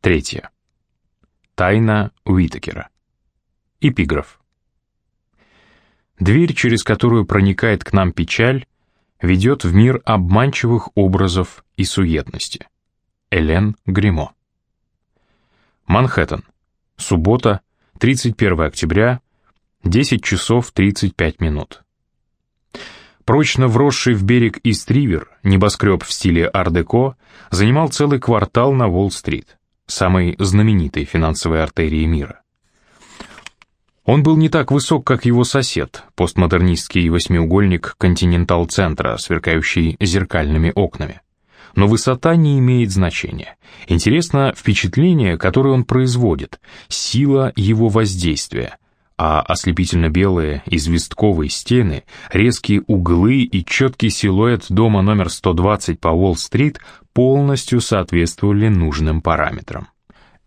Третье. Тайна Уитакера. Эпиграф. Дверь, через которую проникает к нам печаль, ведет в мир обманчивых образов и суетности. Элен Гримо. Манхэттен. Суббота, 31 октября, 10 часов 35 минут. Прочно вросший в берег Ист-Ривер, небоскреб в стиле ар-деко, занимал целый квартал на Уолл-стрит, самой знаменитой финансовой артерии мира. Он был не так высок, как его сосед, постмодернистский восьмиугольник континентал-центра, сверкающий зеркальными окнами. Но высота не имеет значения. Интересно впечатление, которое он производит, сила его воздействия, а ослепительно-белые известковые стены, резкие углы и четкий силуэт дома номер 120 по Уолл-стрит полностью соответствовали нужным параметрам.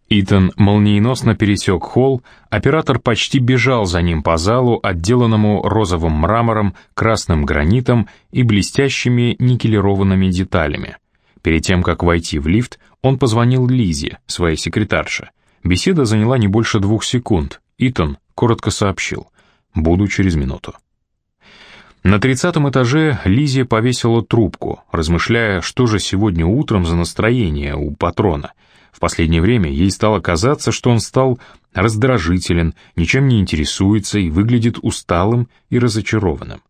Итан молниеносно пересек холл, оператор почти бежал за ним по залу, отделанному розовым мрамором, красным гранитом и блестящими никелированными деталями. Перед тем, как войти в лифт, он позвонил Лизе, своей секретарше. Беседа заняла не больше двух секунд. Итан коротко сообщил «Буду через минуту». На тридцатом этаже Лизе повесила трубку, размышляя, что же сегодня утром за настроение у патрона — в последнее время ей стало казаться, что он стал раздражителен, ничем не интересуется и выглядит усталым и разочарованным.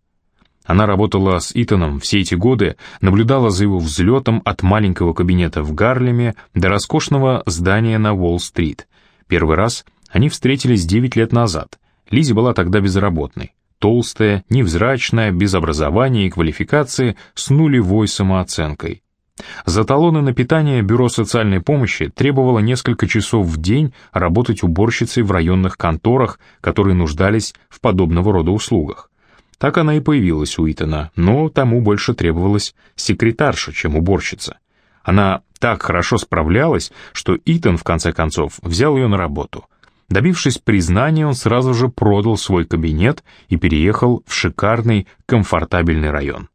Она работала с Итаном все эти годы, наблюдала за его взлетом от маленького кабинета в Гарлеме до роскошного здания на Уолл-стрит. Первый раз они встретились 9 лет назад. Лизи была тогда безработной. Толстая, невзрачная, без образования и квалификации, с нулевой самооценкой. За талоны на питание Бюро социальной помощи требовало несколько часов в день работать уборщицей в районных конторах, которые нуждались в подобного рода услугах. Так она и появилась у Итана, но тому больше требовалась секретарша, чем уборщица. Она так хорошо справлялась, что Итан, в конце концов, взял ее на работу. Добившись признания, он сразу же продал свой кабинет и переехал в шикарный, комфортабельный район.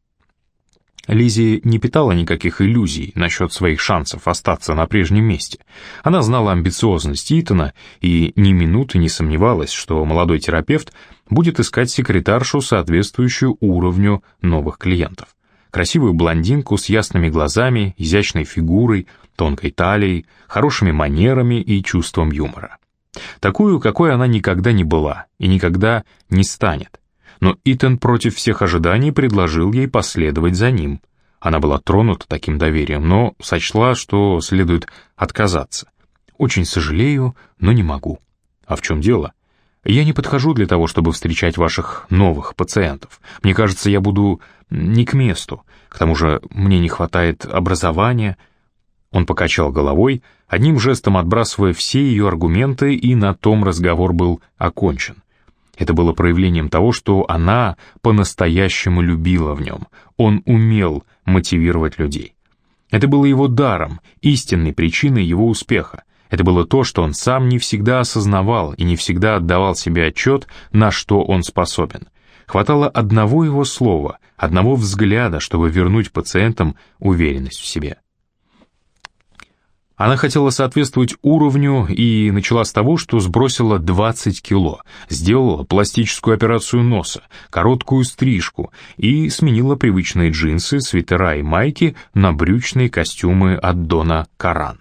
Лизи не питала никаких иллюзий насчет своих шансов остаться на прежнем месте. Она знала амбициозность Итана и ни минуты не сомневалась, что молодой терапевт будет искать секретаршу, соответствующую уровню новых клиентов. Красивую блондинку с ясными глазами, изящной фигурой, тонкой талией, хорошими манерами и чувством юмора. Такую, какой она никогда не была и никогда не станет но Итан против всех ожиданий предложил ей последовать за ним. Она была тронута таким доверием, но сочла, что следует отказаться. «Очень сожалею, но не могу». «А в чем дело?» «Я не подхожу для того, чтобы встречать ваших новых пациентов. Мне кажется, я буду не к месту. К тому же мне не хватает образования». Он покачал головой, одним жестом отбрасывая все ее аргументы, и на том разговор был окончен. Это было проявлением того, что она по-настоящему любила в нем. Он умел мотивировать людей. Это было его даром, истинной причиной его успеха. Это было то, что он сам не всегда осознавал и не всегда отдавал себе отчет, на что он способен. Хватало одного его слова, одного взгляда, чтобы вернуть пациентам уверенность в себе. Она хотела соответствовать уровню и начала с того, что сбросила 20 кило, сделала пластическую операцию носа, короткую стрижку и сменила привычные джинсы, свитера и майки на брючные костюмы от Дона Каран.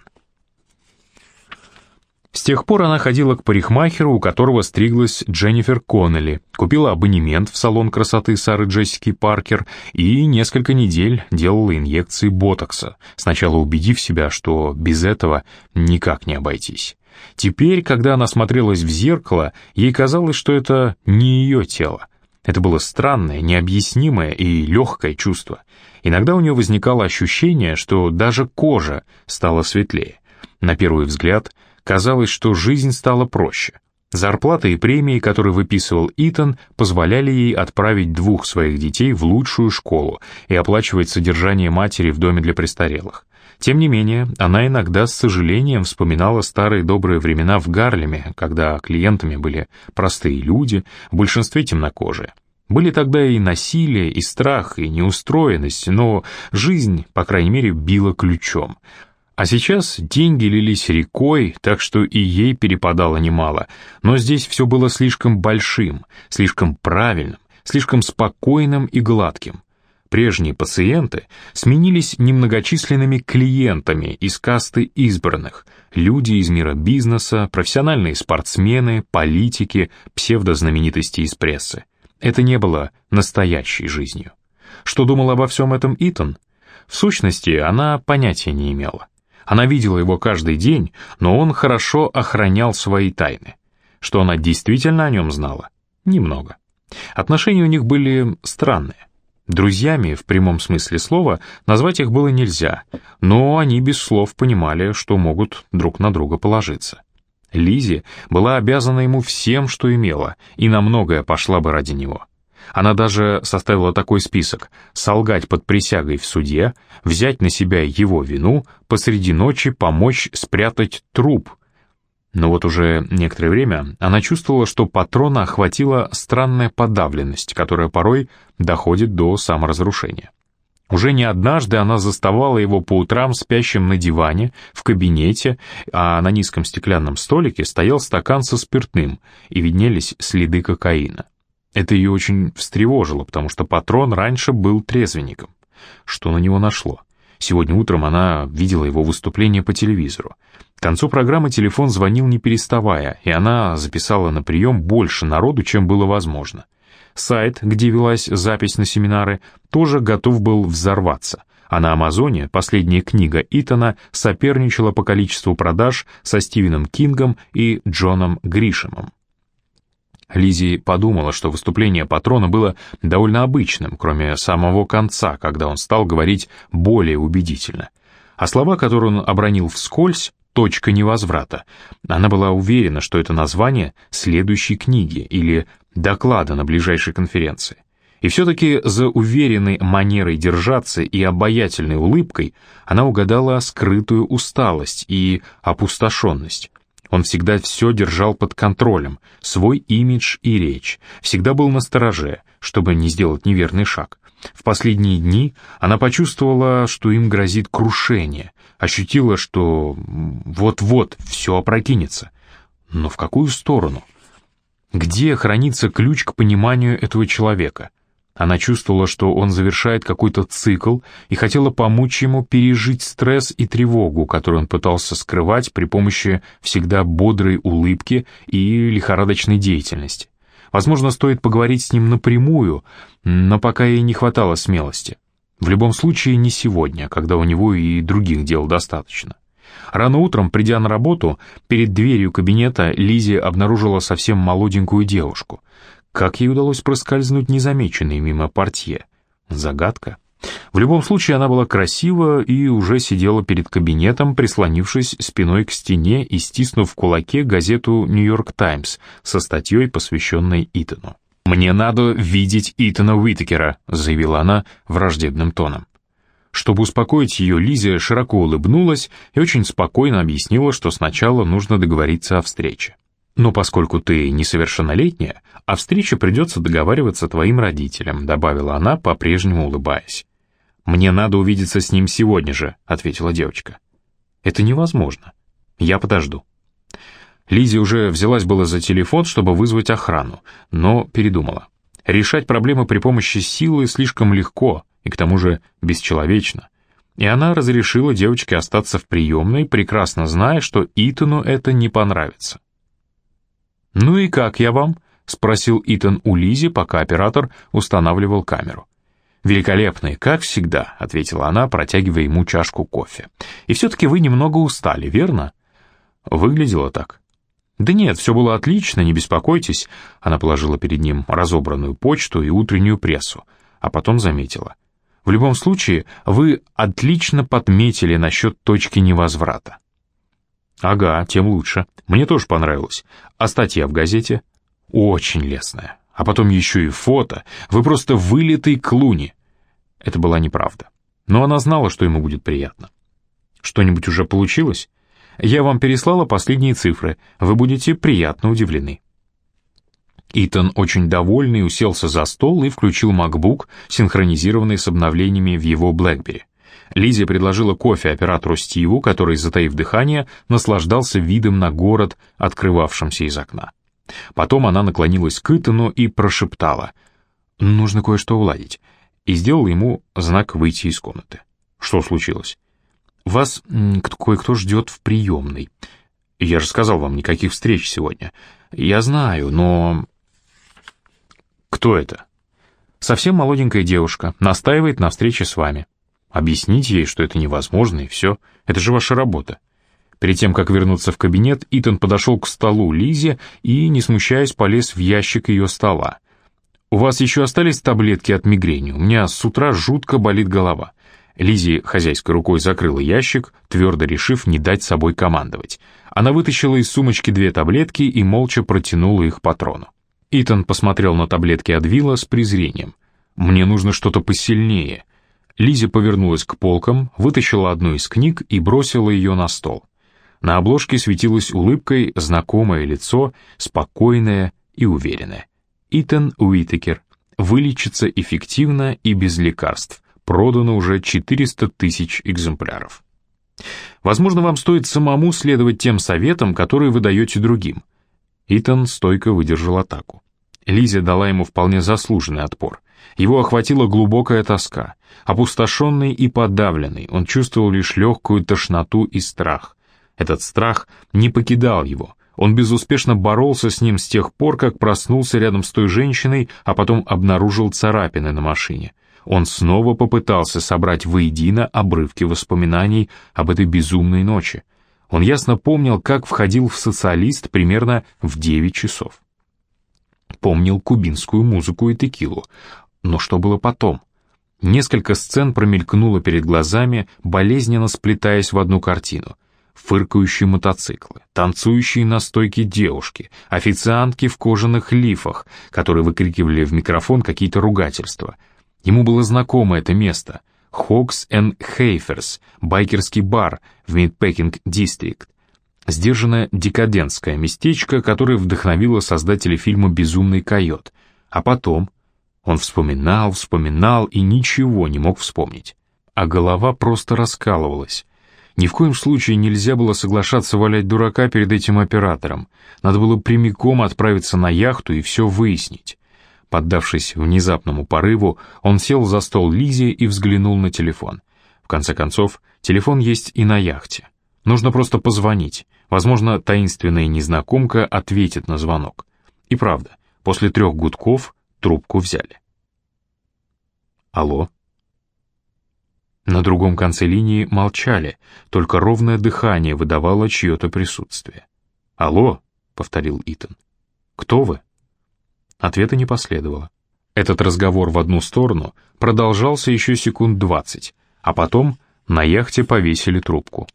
С тех пор она ходила к парикмахеру, у которого стриглась Дженнифер Коннелли, купила абонемент в салон красоты Сары Джессики Паркер и несколько недель делала инъекции ботокса, сначала убедив себя, что без этого никак не обойтись. Теперь, когда она смотрелась в зеркало, ей казалось, что это не ее тело. Это было странное, необъяснимое и легкое чувство. Иногда у нее возникало ощущение, что даже кожа стала светлее. На первый взгляд – Казалось, что жизнь стала проще. Зарплата и премии, которые выписывал Итан, позволяли ей отправить двух своих детей в лучшую школу и оплачивать содержание матери в доме для престарелых. Тем не менее, она иногда с сожалением вспоминала старые добрые времена в Гарлеме, когда клиентами были простые люди, в большинстве темнокожие. Были тогда и насилие, и страх, и неустроенность, но жизнь, по крайней мере, била ключом. А сейчас деньги лились рекой, так что и ей перепадало немало, но здесь все было слишком большим, слишком правильным, слишком спокойным и гладким. Прежние пациенты сменились немногочисленными клиентами из касты избранных, люди из мира бизнеса, профессиональные спортсмены, политики, псевдознаменитости из прессы. Это не было настоящей жизнью. Что думал обо всем этом Итан? В сущности, она понятия не имела. Она видела его каждый день, но он хорошо охранял свои тайны. Что она действительно о нем знала? Немного. Отношения у них были странные. Друзьями, в прямом смысле слова, назвать их было нельзя, но они без слов понимали, что могут друг на друга положиться. Лизи была обязана ему всем, что имела, и на многое пошла бы ради него. Она даже составила такой список — солгать под присягой в суде, взять на себя его вину, посреди ночи помочь спрятать труп. Но вот уже некоторое время она чувствовала, что патрона охватила странная подавленность, которая порой доходит до саморазрушения. Уже не однажды она заставала его по утрам спящим на диване, в кабинете, а на низком стеклянном столике стоял стакан со спиртным, и виднелись следы кокаина. Это ее очень встревожило, потому что патрон раньше был трезвенником. Что на него нашло? Сегодня утром она видела его выступление по телевизору. К концу программы телефон звонил не переставая, и она записала на прием больше народу, чем было возможно. Сайт, где велась запись на семинары, тоже готов был взорваться, а на Амазоне последняя книга Итана соперничала по количеству продаж со Стивеном Кингом и Джоном Гришемом. Лизи подумала, что выступление патрона было довольно обычным, кроме самого конца, когда он стал говорить более убедительно. А слова, которые он обронил вскользь, «точка невозврата», она была уверена, что это название следующей книги или доклада на ближайшей конференции. И все-таки за уверенной манерой держаться и обаятельной улыбкой она угадала скрытую усталость и опустошенность. Он всегда все держал под контролем, свой имидж и речь, всегда был настороже, чтобы не сделать неверный шаг. В последние дни она почувствовала, что им грозит крушение, ощутила, что вот-вот все опрокинется. Но в какую сторону? Где хранится ключ к пониманию этого человека? Она чувствовала, что он завершает какой-то цикл и хотела помочь ему пережить стресс и тревогу, которую он пытался скрывать при помощи всегда бодрой улыбки и лихорадочной деятельности. Возможно, стоит поговорить с ним напрямую, но пока ей не хватало смелости. В любом случае, не сегодня, когда у него и других дел достаточно. Рано утром, придя на работу, перед дверью кабинета Лизи обнаружила совсем молоденькую девушку. Как ей удалось проскользнуть незамеченной мимо портье? Загадка. В любом случае, она была красива и уже сидела перед кабинетом, прислонившись спиной к стене и стиснув в кулаке газету «Нью-Йорк Таймс» со статьей, посвященной Итану. «Мне надо видеть Итана Уитакера», — заявила она враждебным тоном. Чтобы успокоить ее, Лизия широко улыбнулась и очень спокойно объяснила, что сначала нужно договориться о встрече. Но поскольку ты несовершеннолетняя, о встрече придется договариваться твоим родителям», — добавила она, по-прежнему улыбаясь. «Мне надо увидеться с ним сегодня же», — ответила девочка. «Это невозможно. Я подожду». Лиза уже взялась было за телефон, чтобы вызвать охрану, но передумала. Решать проблемы при помощи силы слишком легко и к тому же бесчеловечно. И она разрешила девочке остаться в приемной, прекрасно зная, что Итану это не понравится. «Ну и как я вам?» — спросил Итан у Лизи, пока оператор устанавливал камеру. «Великолепный, как всегда», — ответила она, протягивая ему чашку кофе. «И все-таки вы немного устали, верно?» Выглядело так. «Да нет, все было отлично, не беспокойтесь», — она положила перед ним разобранную почту и утреннюю прессу, а потом заметила. «В любом случае, вы отлично подметили насчет точки невозврата. Ага, тем лучше. Мне тоже понравилось. А статья в газете? Очень лестная. А потом еще и фото. Вы просто вылитый клуни. Это была неправда. Но она знала, что ему будет приятно. Что-нибудь уже получилось? Я вам переслала последние цифры. Вы будете приятно удивлены. Итан, очень довольный, уселся за стол и включил MacBook, синхронизированный с обновлениями в его BlackBerry. Лизия предложила кофе оператору Стиву, который, затаив дыхание, наслаждался видом на город, открывавшимся из окна. Потом она наклонилась к Итану и прошептала «Нужно кое-что уладить», и сделала ему знак выйти из комнаты. Что случилось? «Вас кое-кто ждет в приемной. Я же сказал вам, никаких встреч сегодня. Я знаю, но...» «Кто это?» «Совсем молоденькая девушка, настаивает на встрече с вами». Объясните ей, что это невозможно, и все. Это же ваша работа. Перед тем, как вернуться в кабинет, Итан подошел к столу Лизе и, не смущаясь, полез в ящик ее стола. «У вас еще остались таблетки от мигрени? У меня с утра жутко болит голова». Лизи хозяйской рукой закрыла ящик, твердо решив не дать собой командовать. Она вытащила из сумочки две таблетки и молча протянула их патрону. Итан посмотрел на таблетки Адвила с презрением. «Мне нужно что-то посильнее», Лиза повернулась к полкам, вытащила одну из книг и бросила ее на стол. На обложке светилось улыбкой знакомое лицо, спокойное и уверенное. Итан Уитекер. Вылечится эффективно и без лекарств. Продано уже 400 тысяч экземпляров. Возможно, вам стоит самому следовать тем советам, которые вы даете другим. Итан стойко выдержал атаку. Лиза дала ему вполне заслуженный отпор. Его охватила глубокая тоска. Опустошенный и подавленный, он чувствовал лишь легкую тошноту и страх. Этот страх не покидал его. Он безуспешно боролся с ним с тех пор, как проснулся рядом с той женщиной, а потом обнаружил царапины на машине. Он снова попытался собрать воедино обрывки воспоминаний об этой безумной ночи. Он ясно помнил, как входил в социалист примерно в 9 часов. Помнил кубинскую музыку и текилу. Но что было потом? Несколько сцен промелькнуло перед глазами, болезненно сплетаясь в одну картину. Фыркающие мотоциклы, танцующие на стойке девушки, официантки в кожаных лифах, которые выкрикивали в микрофон какие-то ругательства. Ему было знакомо это место. Хокс энд Хейферс, байкерский бар в Мидпекинг Сдержанное декадентское местечко, которое вдохновило создателя фильма «Безумный койот». А потом он вспоминал, вспоминал и ничего не мог вспомнить. А голова просто раскалывалась. Ни в коем случае нельзя было соглашаться валять дурака перед этим оператором. Надо было прямиком отправиться на яхту и все выяснить. Поддавшись внезапному порыву, он сел за стол Лизе и взглянул на телефон. В конце концов, телефон есть и на яхте. Нужно просто позвонить. Возможно, таинственная незнакомка ответит на звонок. И правда, после трех гудков Трубку взяли. Алло? На другом конце линии молчали, только ровное дыхание выдавало чье-то присутствие. «Алло?» — повторил Итан. «Кто вы?» Ответа не последовало. Этот разговор в одну сторону продолжался еще секунд двадцать, а потом на яхте повесили трубку.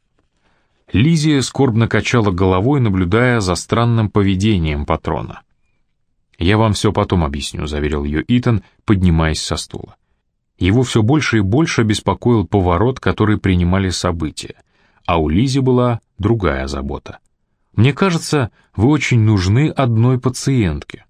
Лизия скорбно качала головой, наблюдая за странным поведением патрона. «Я вам все потом объясню», — заверил ее Итан, поднимаясь со стула. Его все больше и больше беспокоил поворот, который принимали события, а у Лизи была другая забота. «Мне кажется, вы очень нужны одной пациентке».